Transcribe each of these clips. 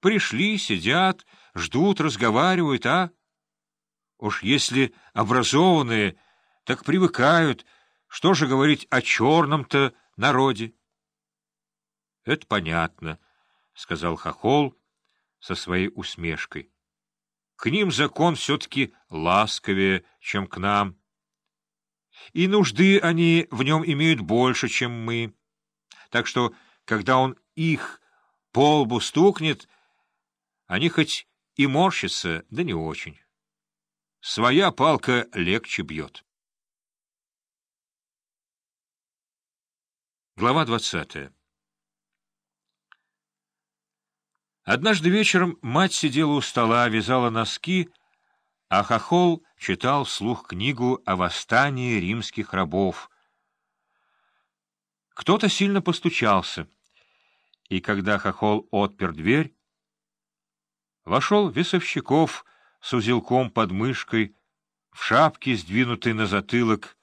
Пришли, сидят, ждут, разговаривают, а? Уж если образованные, так привыкают. Что же говорить о черном-то народе? — Это понятно, — сказал Хохол со своей усмешкой. — К ним закон все-таки ласковее, чем к нам. И нужды они в нем имеют больше, чем мы. Так что, когда он их по лбу стукнет, они хоть и морщатся, да не очень. Своя палка легче бьет. Глава двадцатая Однажды вечером мать сидела у стола, вязала носки, а Хохол читал вслух книгу о восстании римских рабов. Кто-то сильно постучался, и когда Хохол отпер дверь, вошел Весовщиков с узелком под мышкой, в шапке, сдвинутой на затылок,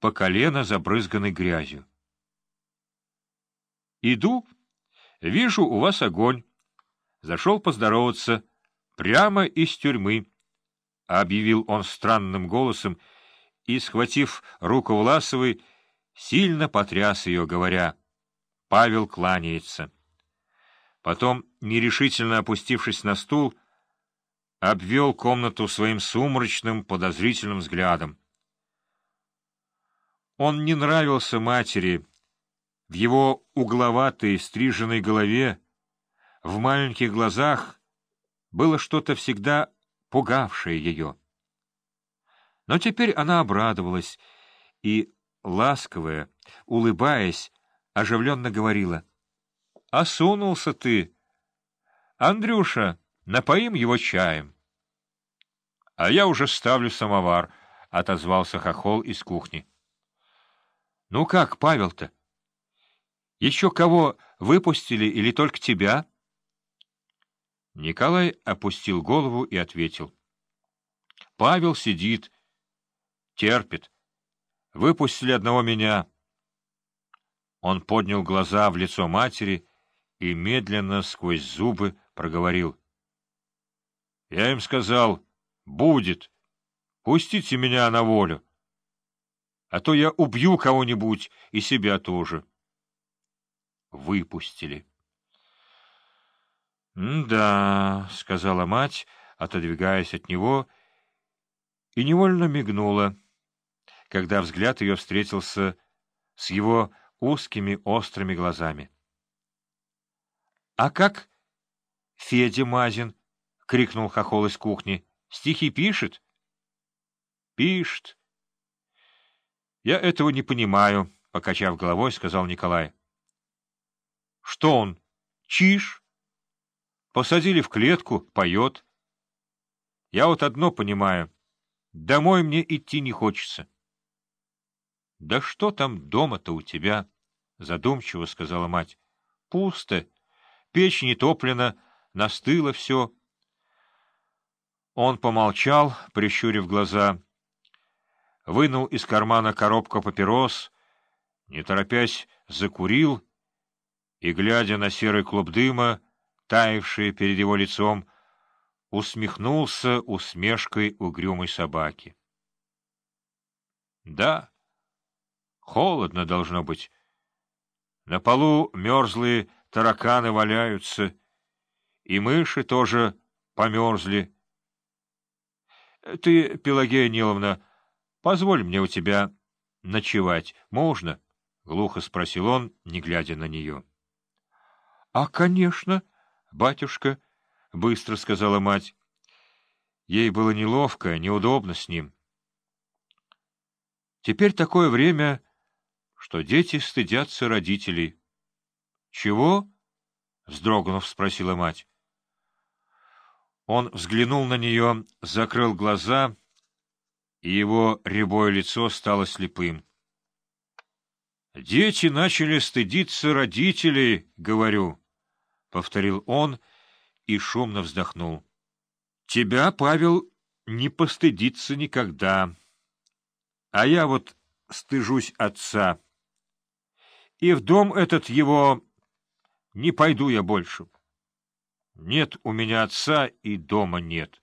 по колено забрызганной грязью. «Иду, вижу у вас огонь». Зашел поздороваться прямо из тюрьмы, — объявил он странным голосом и, схватив руку Власовой, сильно потряс ее, говоря, «Павел кланяется». Потом, нерешительно опустившись на стул, обвел комнату своим сумрачным, подозрительным взглядом. Он не нравился матери, — в его угловатой, стриженной голове, в маленьких глазах было что-то всегда пугавшее ее. Но теперь она обрадовалась и, ласковая, улыбаясь, оживленно говорила. — Осунулся ты! Андрюша, напоим его чаем. — А я уже ставлю самовар, — отозвался хохол из кухни. — Ну как, Павел-то? Еще кого выпустили или только тебя? Николай опустил голову и ответил. Павел сидит, терпит. Выпустили одного меня. Он поднял глаза в лицо матери и медленно сквозь зубы проговорил. Я им сказал, будет. Пустите меня на волю. А то я убью кого-нибудь и себя тоже выпустили. — Да, — сказала мать, отодвигаясь от него, и невольно мигнула, когда взгляд ее встретился с его узкими острыми глазами. — А как Федя Мазин? — крикнул хохол из кухни. — Стихи пишет? — Пишет. — Я этого не понимаю, — покачав головой, сказал Николай. Что он? Чиж? Посадили в клетку, поет. Я вот одно понимаю. Домой мне идти не хочется. — Да что там дома-то у тебя? — задумчиво сказала мать. — Пусто. Печь не топлена, настыло все. Он помолчал, прищурив глаза, вынул из кармана коробку папирос, не торопясь закурил — и, глядя на серый клуб дыма, таявший перед его лицом, усмехнулся усмешкой угрюмой собаки. Да, холодно должно быть. На полу мерзлые тараканы валяются, и мыши тоже померзли. Ты, Пелагея Ниловна, позволь мне у тебя ночевать, можно? — глухо спросил он, не глядя на нее. — А, конечно, батюшка, — быстро сказала мать. Ей было неловко, неудобно с ним. Теперь такое время, что дети стыдятся родителей. — Чего? — вздрогнув, спросила мать. Он взглянул на нее, закрыл глаза, и его рябое лицо стало слепым. Дети начали стыдиться родителей, говорю, — повторил он и шумно вздохнул. Тебя, Павел, не постыдиться никогда. А я вот стыжусь отца. И в дом этот его не пойду я больше. Нет у меня отца и дома нет.